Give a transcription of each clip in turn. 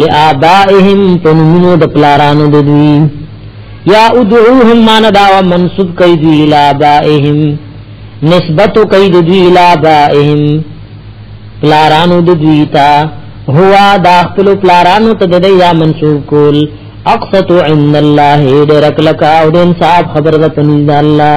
لآبائهم پنمونو د پلارانو د دوی یا ادعوهم مان داوا منصوب کئ دوی لآبائهم نسبت کئ دوی لآبائهم پلارانو د دوی تا هوا دا خپل پلارانو ته د یا منصوب کول اقصت عند الله ډیر کلک او د انصاف خبر د پنځ الله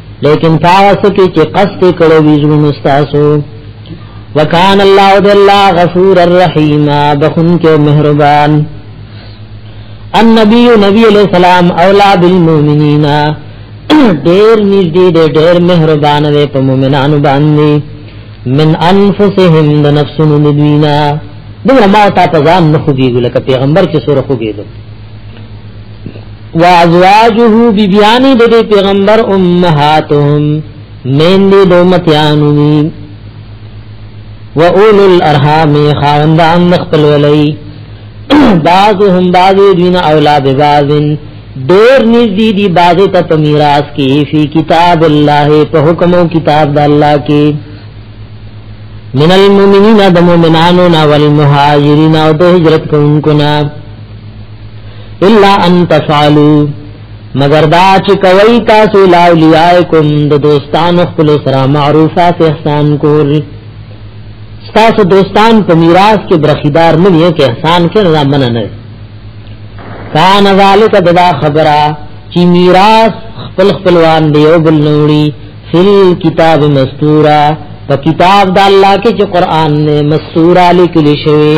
لیکن پاغه سکی چې قصد کړو ویزونو استاسو وکان الله د الله غفور الرحیم بخون کې مهربان النبی نبی علیہ السلام اولا بالمؤمنین ډیر نږدې دی ډیر مهربان دی په مؤمنانو باندې من انفسهم د نفسونو دوینا دغه ما ته ځان نه خوږیږي لکه پیغمبر چې سره خوږیږي وازواجه بیبیانی د دې پیغمبر امهاتهم مین دې د امتیانو دي و اول الارحام خاوندان خپل ولای بعضهم بعض دین اولاد بعضن ډیر نږدې دي بعض ته په میراث کې فی کتاب الله په حکم او کتاب د الله کې من المؤمنین د مؤمنانو نا والمهاجرین او د هجرت کوونکو نه الا ان تفعلوا مگر دا چې کوي تاسو لا اولیاءکم د دوستان خپل سره معروفات احسان کول تاسو دوستان په میراث کې برخیدار نه یې کې احسان کې نه مننه نه کان ذالک ددا خبره چې میراث خپل خپلوان دی او بل نوړي فل کتاب مستورا په کتاب د الله کې چې قران نه مستورا لیکل شوی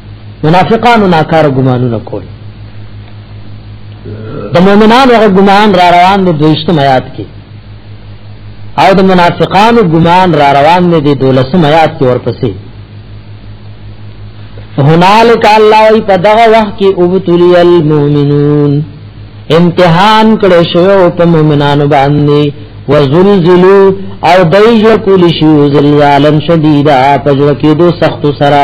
منافقانو ناکار ګمانونه کول د مؤمنانو هغه ګمان را روان دی دویشتم آیات کې او د منافقانو ګمان را روان دی د دولسم آیات کې ورپسې هنالک الله وی په دغه وخت کې ابتلی المؤمنون امتحان کړه شو په مؤمنانو باندې وزلزلوا او دایو کلی شو زلزالن شدیدا پجو کې دو سخت سره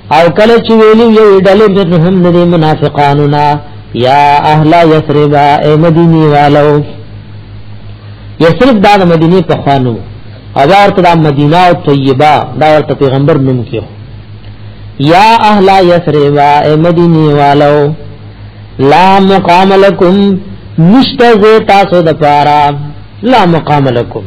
او کله چې ویلی یو ډلې د هم د منافقانو نا یا اهل یثرب ای مدینی والو یثرب دا د مدینه په خوانو او دا ورته د مدینه او طیبه دا ورته پیغمبر نوم کیو یا اهل یثرب ای مدینی والو لا مقام لکم نشته تاسو د پاره لا مقام لکم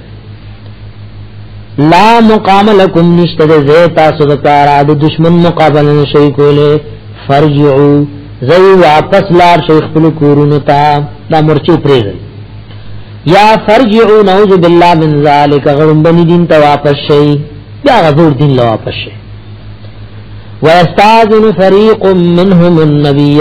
لا مقام لکم نشته د زه تاسو د پاره د دشمن مقابله نشي کوله فرجعو زي واپس لار شي خپل کورونو ته دا مرچي پرې یا فرجعو نعوذ بالله من ذلک غرم بني دین ته واپس شي یا غزور دین له واپس شي واستاذن فريق منهم النبي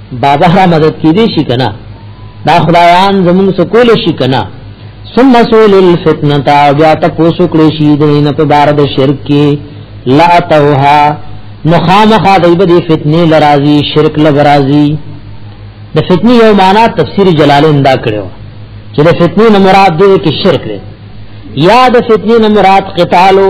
بابا را مدد کی دی شي کنه دا خدایان زمون سکول شي کنه ثم سول الفتنه تا بیا ته پوسو کړی شي د نه په بار د شرک کې لا توها مخامخا دی به فتنه لرازي شرک لرازي د فتنی یو معنا تفسیر جلالین دا کړو چې د فتنی نه مراد دی کې شرک دی یا د فتنی نه مراد قتالو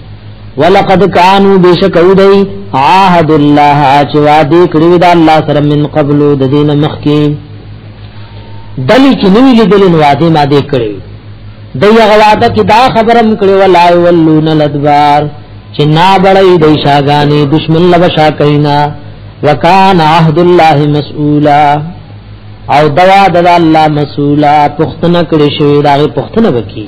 ولقد كانوا بشكو دی عهد الله چې وعده کړی دا الله سره من قبل د دین مخکی دلی چې نوی لیدل نو وعده ما دې کړی دی هغه وعده کې دا خبرم کړی ولا ولون الادبار چې نا بړی دی شاګانی دشمن لبا شا کینا وکان عهد الله مسئولا او دوا د الله مسئولا پختنه کړی شوی دا پختنه وکي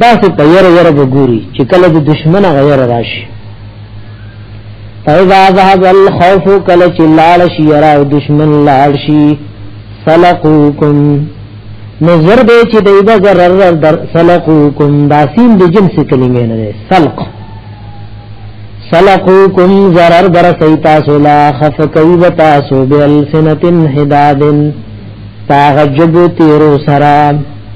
دا څه په یره یره وګوري چې کله د دشمن غیر راشي فاذا ذهب الخوف کله چې لاړ شي یرا او دشمن لاړ شي سلقوکم نظر دې چې دای دا ضرر در سلقوکم دا سین د جنس کلمې نه ده سلق سلقوکم ضرر در سیتا سلا خف کوي وتا سو بل سنتن حدادن تاغجب تیرو سرام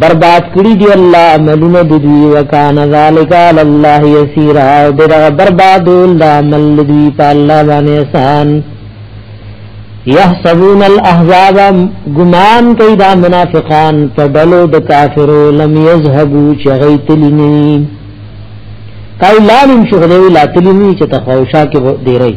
برباد کړی دی الله عملونه د دوی وکانه ذالک علی الله یسیرا او دغه بربادول د عمل دوی په الله باندې آسان یحسبون الاحزاب گمان کوي دا منافقان په ډلو د کافرو لم یذهبوا چغیتلنی کای لانم شغلې لا تلنی چې تخوشا کې دی رہی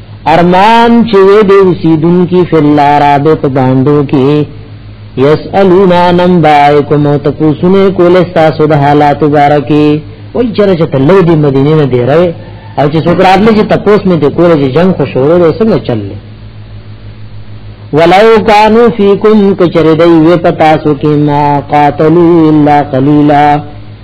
ارمان چې دې سیدون کی فلارا به په باندو کې یسالون انم بایکم او تاسو کول تاسو د حالات بارکی وای چرې چې تلو دې مدینه نه دی راوي او چې څوک راتلې چې تاسو مې د کول چې جنگ خو شروع دی څنګه چللې ولو کانو فیکم کچری دی و پتا سو کی ما قاتلوا الا قلیلا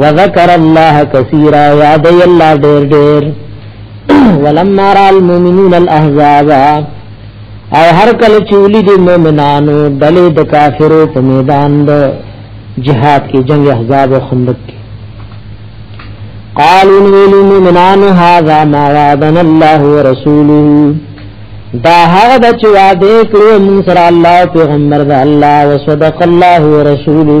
وذكر الله كثيرا يعد الله دير دير ولما را المؤمنون الاحزاب او هر کله چې ولید مؤمنانو دلې د کافرو په میدان د جهاد کې جنگ احزاب او خندق کې قالوا للمؤمنان هذا ما وعدنا الله ورسوله دا هغه د چې وعده کړو موږ سره الله پیغمبر دا الله وصدق الله ورسوله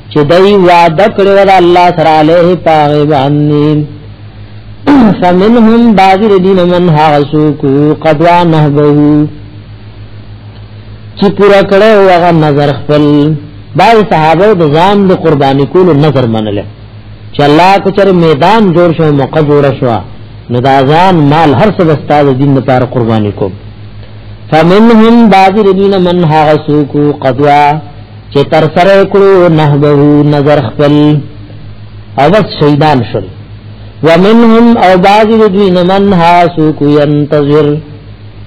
چې دای وعده کړو د الله سره له پاغه باندې فمنهم بعض الذين من حاسوك قد نهبه چې پورا کړو هغه نظر خپل بای صحابه د ځان د قرباني کولو نظر منل چې الله کو چر میدان جوړ شو موقع جوړ شو نو دا ځان مال هر څه استاد دین لپاره قرباني کوم فمنهم بعض الذين من حاسوك قد چې تر سره کړو نهبه نظر خپل او بس شهیدان شول ومنهم او بعض دوی من ها سوق ينتظر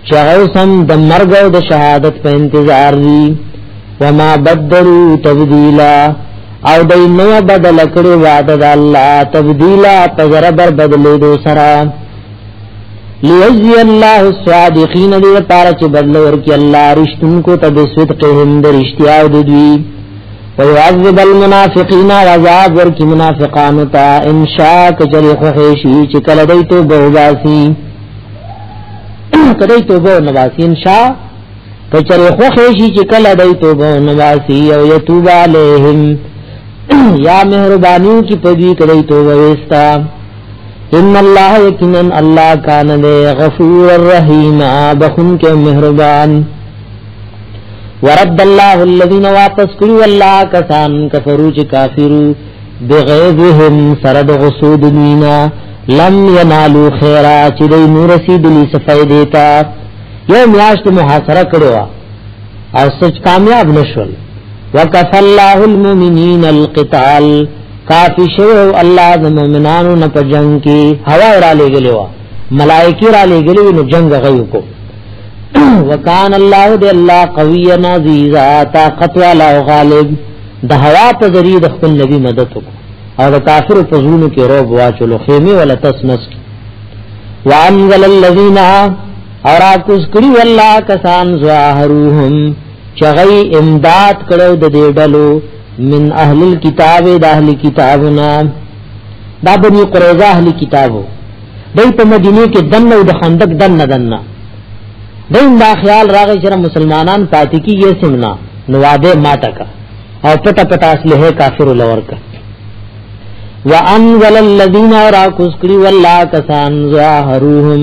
چاوسم د مرګ او د شهادت په انتظار دي وما بدلوا تبديلا او دای نو بدل کړي وعده د الله تبديلا په زربر بدلې دو سره لیجزی الله الصادقین دې لپاره چې بدل ورکړي الله رښتونکو ته به صدقهم د رښتیا او د دوی او يعذب المنافقین عذاب ورکړي منافقان ته ان شاء کجری خو شي چې کله دوی ته بوباسي کله ته بو نواسي ان شاء کجری خو شي چې کله دوی ته بو نواسي او یتوب علیهم یا مهربانیو کی پدوی کدی توبه وستا ان الله یقینا الله کان دے غفور الرحیم بخون کے مہربان ورد الله الذين واپس کړو الله کسان کفرو چې کافرو بغیظهم سرد غسود دینا لم ینالو خیرا چې دې نور رسیدلی صفای دیتا یو میاشت محاصره کړو او سچ کامیاب نشول وکف الله المؤمنین القتال کافی شو الله د مؤمنانو نه په جنگ کې هوا را لګلې و ملائکی را لګلې نو جنگ غيو کو وکان الله د الله قوی عزیزا طاقت والا او غالب د هوا په ذریعہ د خپل نبی مدد کو او د کافر په زونو کې روب واچلو خیمه ولا تسنس وانزل الذين اور اكوز کړي والله کسان زواهروهم چغی امداد کړو د دې ډلو من اهل الكتاب د اهل کتابنا دا بني قريظه اهل کتابو دای په مدینه کې دنه د خندق دنه دنه دین دا خیال راغی چې مسلمانان پاتې کیږي سمنا نواده ماته کا او پټه پټه اصله کافر لور کا وانزل الذين راكوس کړي والله کسان ظاهرهم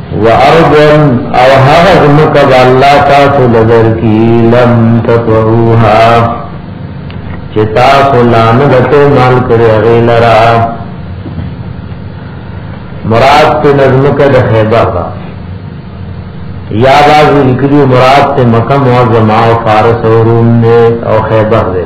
وارضن او هغه زمکه د الله تاسو لدر کی لم تطعوها چې تاسو لانه د مال کړی هغه لرا مراد په نظمکه د خیبر دا یا باز لیکلی مراد په مکه معظمه او فارس او روم نه او خیبر ده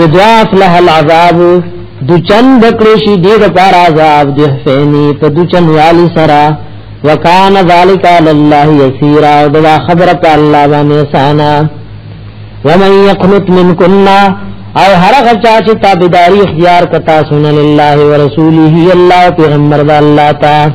یضاف له العذاب دو چن بکړي شي دې د پار عذاب دې فیني په دو چن والی سرا وکان ذالک علی الله یسیرا او دا خبره په الله باندې سانا ومن یقنت منکنا او هر هغه چا چې تابعداري اختیار کتا سن لله ورسوله الله پیغمبر الله تعالی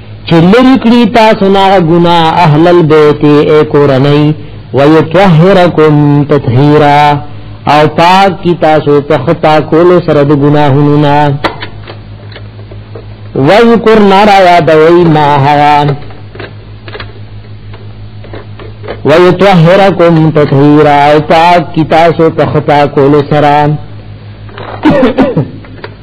چې لری کړی تاسو نه ګنا اهل البيت اے کورنۍ ويطهرکم تطهیرا او پاک کی تاسو په خطا کول سره د ګناهونو نه وذکر نارا یادوی ما هوا ويطهرکم تطهیرا او پاک کی تاسو په خطا کول سره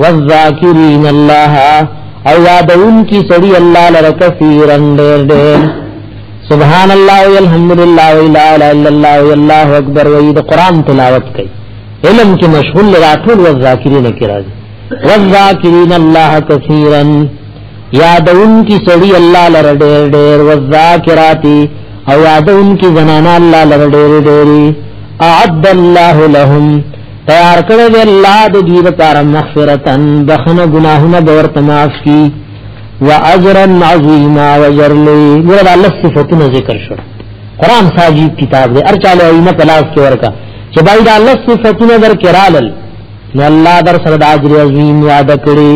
والذاکرین الله او یادون کی سړی الله لره کثیرا ډیر ډیر سبحان الله والحمدلله والا اله الا الله والله اکبر وې د قران تلاوت کوي علم کې مشغول راټول والذاکرین کی راځي والذاکرین الله کثیرا یادون کی سړی الله لره ډیر ډیر والذاکراتی او یادون کی زنانا الله لره ډیر ډیر اعد الله لهم تیار کړی دی الله د دوی لپاره مغفرتا بخنه ګناهونه به ورته معاف کړي و اجرا عظیما و اجر لوی ګور د الله صفاتونه ذکر شو قران ساجیب کتاب دی ارچاله ایمه پلاس کې ورکا چې بای د الله صفاتونه در کرالل نو الله در سره د اجر عظیم وعده کړی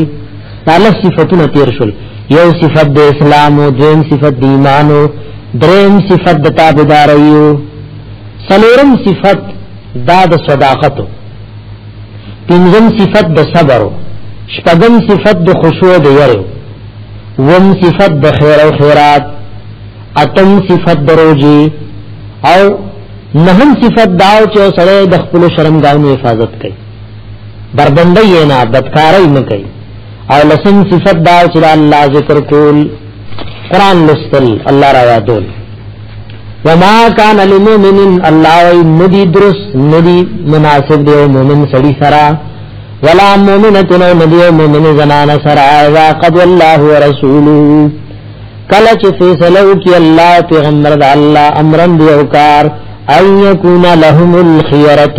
د الله صفاتونه تیر شول یو صفت د اسلام او دین صفت د ایمان او دریم صفت د تابعداري او سلورم صفت دا د صداقت پنځم صفت د صبر شپږم صفت د خشوع د یره وم صفت د خیر او خیرات اتم صفت د روزي او نهم صفت داو چې سره د خپل شرمګاونو حفاظت کوي بربندۍ نه بدکارۍ نه کوي او لسم صفت دا چې الله ذکر کول قران لستل الله را یادول وما كان للمؤمن الله ندي درس ندي مناسب دی مؤمن سړي سره ولا مؤمنه ندي مؤمن زنان سره اذا قد الله ورسوله کله چې فیصله وکي الله پیغمبر د الله امرن دی او کار ايكون لهم الخيره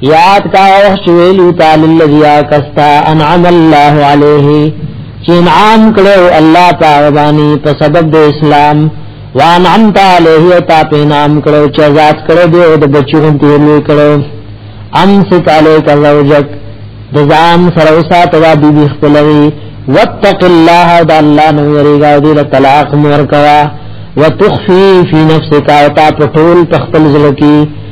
یاد کا وخت ویلو تعالی الذی کستا انعم الله علیه چې انعام کړو الله تعالی باندې په سبب د اسلام وانعمت علیه تا په نام کړو چې ذات کړو دې د بچو دې لوی کړو ام سک علیک زوجک د ځان سره وسات دا بی بی خپلوي واتق الله دا الله نو یریګا دې طلاق مور کوا وتخفي فی نفسک او تا په ټول تخپل ځل کې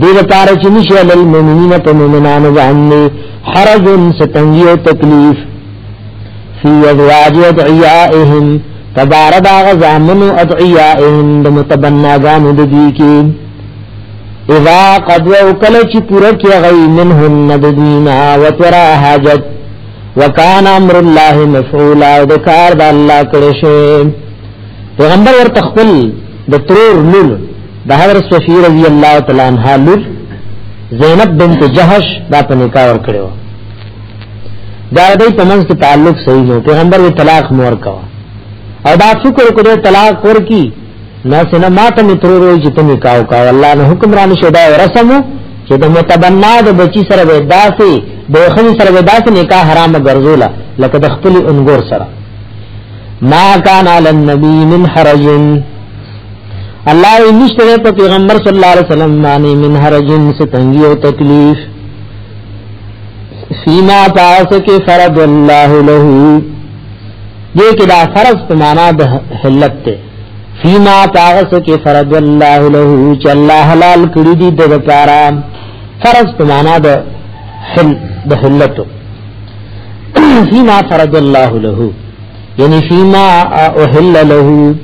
دې لپاره چې نشه للمؤمنین په مؤمنانو باندې حرج ستنګي او تکلیف فی ازواج ادعیائهم تبار دا غزامن ادعیائهم د متبناګان د دې کې اذا قد وکل چې پوره کې غي منهم ندینا وترا حاجت وکان امر الله مفعولا د کار د الله کړی شي پیغمبر ورته خپل د ترور لول د حضرت صفیه رضی الله تعالی عنها لور زینب بنت جهش دا په نکاح ور کړو دا د پمنځ کې تعلق صحیح نو پیغمبر وی طلاق مور کا او دا فکر کړو طلاق ور کی نو سنا ماته متر ورو چې ته نکاح کا الله نه حکم را نشو دا رسم چې د متبنا د بچی سره به داسې د خني سره به داسې نکاح حرام ګرځولا لکه د خپل انګور سره ما کان علی النبی من حرجن الله یې نشته په پیغمبر صلی الله علیه وسلم باندې من هر جنس تنګي او تکلیف سیما پاس کې فرض الله له دې کې دا فرض په معنا د حلت ته سیما پاس کې فرض الله له چې الله حلال کړی دي د لپاره فرض په معنا د حل د حلت سیما فرض الله له یعنی فیما احل له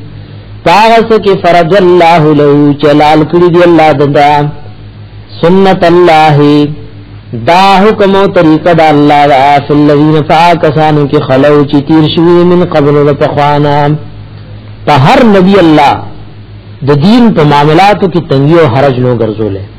پاغس کی فرج الله له چلال کړی دی الله ددا سنت الله دا حکم او طریقه دا الله دا فی الذین فاکسانو کی خلو چی تیر شوی من قبل و تخوانا په هر نبی الله د دین په معاملاتو کې تنګي او حرج نو ګرځولې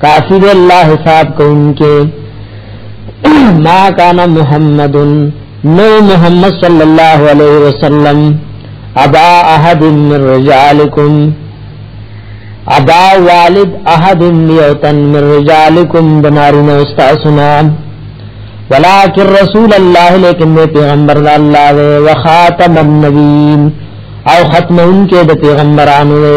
کافی دے اللہ حساب کو ان کے ما کان محمد نو محمد صلی اللہ علیہ وسلم ابا احد من رجالکم ابا والد احد یوتن من رجالکم بنارین استاسنا ولیکن رسول اللہ لیکن میں پیغمبر دا اللہ دے وخاتم النبین او ختم ان کے دا پیغمبرانو دے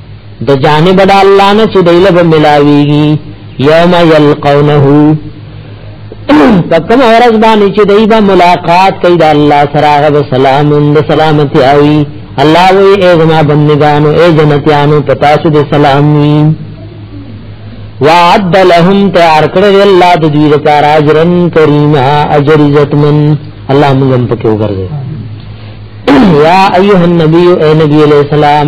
د جانب د الله نه چې دیله به ملاویږي یوم یلقونه پکم اورز باندې چې دای به ملاقات کوي د الله سره هغه سلام د سلامتی اوي الله وی ای زما بندگانو ای جنتیانو پتا سو دې سلام وی وعد لهم تیار کړل الله د دې لپاره اجرن کریما اجر عزتمن الله موږ هم پکې وګرځي یا ایه النبی اے نبی علیہ السلام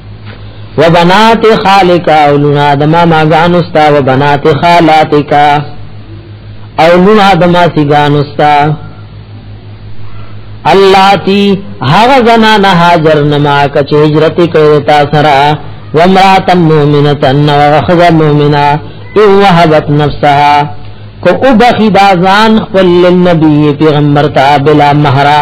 و بنات خالک او لنا د ما ما غان استا و بنات خالاتک او لنا د ما سی غان استا اللاتی هغه زنان هاجر نما کچ هجرت کړه تا سرا و امرات مومنه ان و خذ مومنا او وهبت نفسها کو او بخی دازان خپل نبی پیغمبر تا بلا مہرا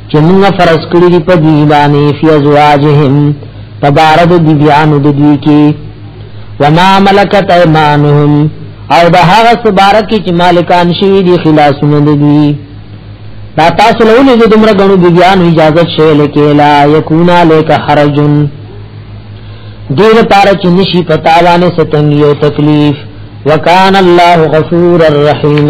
چې موږ فرض کړی دی په دی باندې فی ازواجهم تبارد دی بیانو د دوی کې وما ملکت ایمانهم او د هغه سبارک چې مالکان شوی دی خلاصونه دی دا تاسو له ولې دومره غنو دی بیانو اجازه شې لکه لا یکونا لک حرجن دیر پارا چې نشي پتاوانه ستنګي او تکلیف وکان الله غفور الرحیم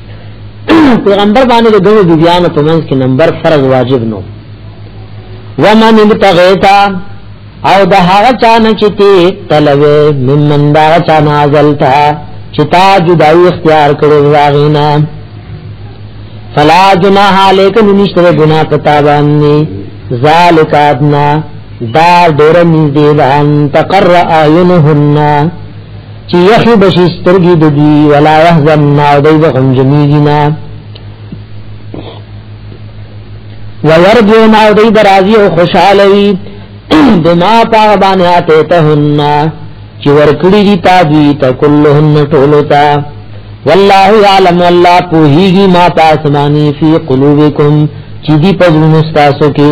پیغمبر باندې د ګڼو بیبیانو په منځ کې نمبر فرض واجب نو ومن ابتغیتا او د هغه چانه چې تی تلوي ممن دا چانه ازلتا چې تا جدای اختیار کړو واغینا فلا جناح علیکم نشتر گنا پتا باندې ذالک ادنا دا ډیر نږدې ده ان تقر اعینهن چې یخي بشي سترګي د دې ولا يحزن ما دای د غم جمیږي نه ويرجو ما دای درازي او خوشاله وي بما پاغ باندې اته ته هننا چې ورکړي دي تا دي ته كلهن ټولو تا والله يعلم الله پوهيږي ما تاسو باندې في قلوبكم چې دي په زړه تاسو کې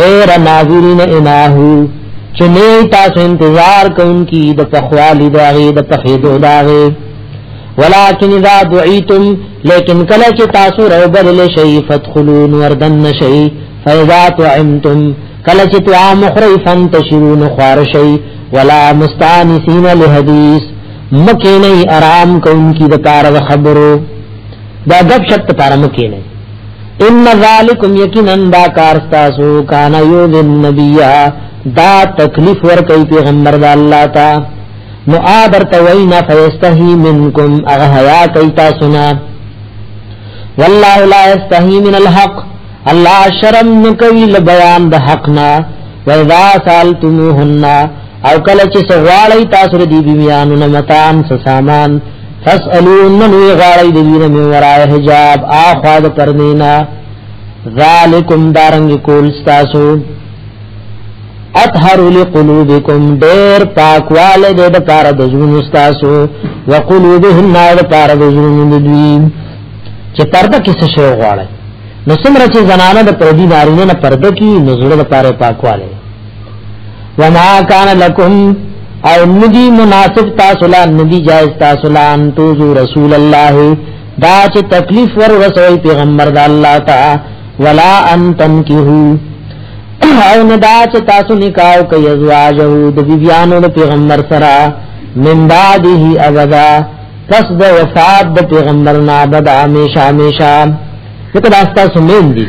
غیر ناظرین اناهو چنه تاسو انتظار کوونکی د پخوالی داغه د پخېدو داغه ولكن اذا دعيتم لیکن کله چې تاسو روبل لشي فدخلون وردن شي فاذا طعمتم کله چې طعام خوري فانتشرون خوار شي ولا مستانسين لحديث مکه نه آرام کوونکی د کار خبرو دا غب شپ پر مکه نه ان ذالکم یقینا دا کار تاسو کان یو ذن نبی دا تکلیف ور کوي پیغمبر د الله تا نو آدر توینا فیستحی منکم اغه حیا کوي تاسو نه والله لا یستحی من الحق الله شرم نکوي ل بیان د حق نه و اذا سالتموهن او کله چې سغواړی تاسو دې بیانونه متان سامان تسألون من وی غاړی د دین می ورای حجاب آخواد پردینا ذالکم دارنګ کول تاسو اطهر لقلوبکم ډیر پاکواله دې د پاره د زړونو تاسو وقلوبهم نار پاره د زړونو دوی چې پرده کې څه شی غواړي نو څومره چې زنانه د پردي نارینه نه پرده کې نزړه د پاره پاکواله وما کان لکم او ندی مناسب تاسو لا ندی جائز تاسو لا ان توزو رسول الله دا چې تکلیف ور رسوي پیغمبر د الله تا ولا ان تنکحو او ندا چې تاسو نکاح کوي ازواجو د بیبيانو د پیغمبر سره من بعده ابدا پس د وفات د پیغمبر نه ابدا همیشه همیشه کته داستا سمین دي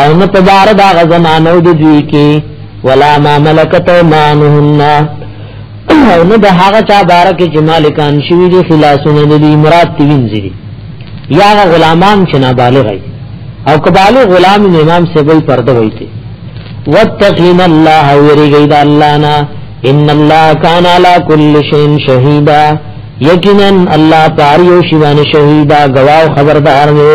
او نه په بار دا غزنانو د دوی کې ولا ما ملکت ایمانهن او نه د هغه چا بار کې چې مالکان شوی دي خلاصونه د دې مراد تینځي دي یا غلامان چې نابالغ دي او کبالو غلام امام سبل پرده وي دي واتقین الله ویریږي د الله نه ان الله کان علی کل شیء شهیدا یقینا الله پاره یو شی باندې شهیدا گواه خبردار دی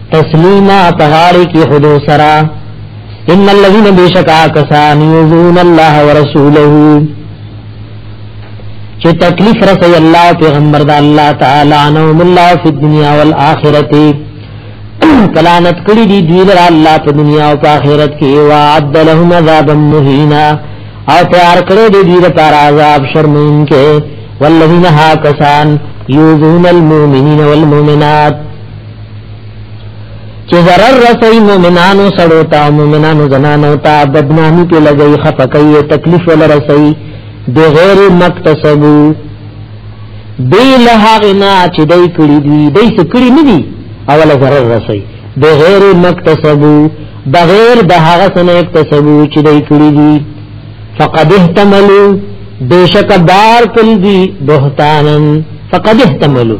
تسلیما پهاری کی خودو سرا ان الذين بشکا کسان یذون الله ورسوله چې تکلیف رسي الله پیغمبر د الله تعالی نو الله فی الدنیا والآخرت کلانت کړي دي دوی لر الله په دنیا او په آخرت کې وعد لهم عذابا مهینا او تیار کړي دي دوی لپاره عذاب شرمین کې والذین ها کسان یوذون المؤمنین والمؤمنات چې zarar رسي مؤمنانو سره تا مؤمنانو زنانو ته بدنامي کې لګي خفقې تکلیف ول رسي بغیر مکتسبو دی له هغه نه چې دای کړی دی دای څه کړی نه دی اوله zarar رسي بغیر مکتسبو بغیر د هغه سنه اکتسبو چې دای کړی دی فقد احتملوا بشک بار کل دی بهتانن فقد احتملوا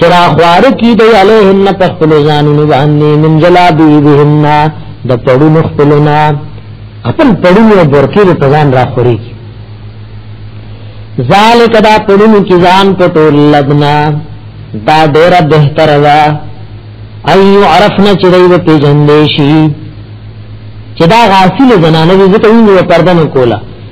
چرا خوار کی دی علیهن پخپل زانونو باندې من جلابی بهن د پړو مخپلنا خپل پړو یو برکی د پزان را خوري ذالک دا پړو کی ځان پټول لدنا دا ډیر بهتر وا ایو عرفنا چې دی په جندې شي چې دا غافل زنانه دې ته ویلو پردن کولا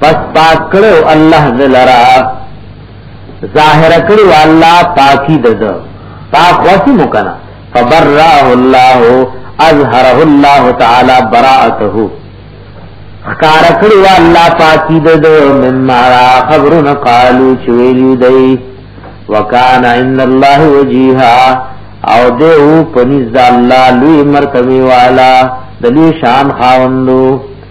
پس پاک کړو الله ذلرا ظاهر کړو الله پاکی دد پاک وسی مکنا فبراه الله اظهره الله تعالی براءته خکار کړو الله پاکی دد مما خبرنا قالو چویلی دی وکان عند الله وجيها او دیو پنځ الله لوی مرتبه والا دلی شان خاوندو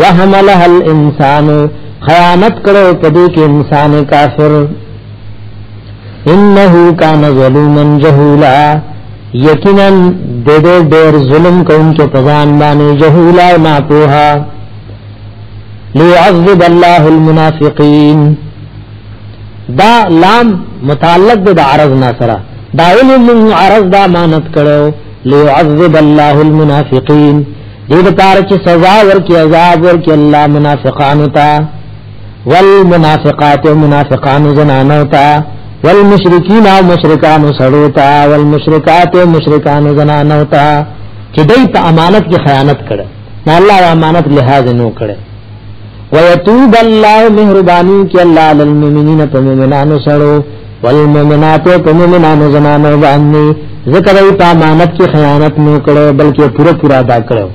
وحملها الانسان خیانت کړو په دې کې انسان کافر انه کان ظلوما جهولا یقینا د دې ډېر ظلم کوونکو په ځان باندې جهولا ما پوها ليعذب الله المنافقين دا لام متعلق د عرض نه سره دا علم عرض دا مانت کړو ليعذب الله المنافقين دې لپاره چې سزا ورکړي عذاب ورکړي الله منافقانو ته والمنافقات منافقان زنانو ته والمشرکین او مشرکان سړو ته والمشرکات مشرکان زنانو ته چې دوی په امانت کې خیانت کړي نه الله امانت لحاظ نه کړي ويتوب الله مهرباني کې الله للمؤمنین په مؤمنانو سره والمؤمنات په مؤمنانو زنانو باندې ذکر ای په امانت کې خیانت نه کړو بلکې پوره پوره ادا کړو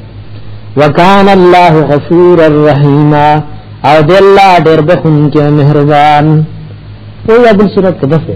وکان الله غفور الرحیم او د الله ډېر بخښونکی مهربان او یا بل صورت کې دغه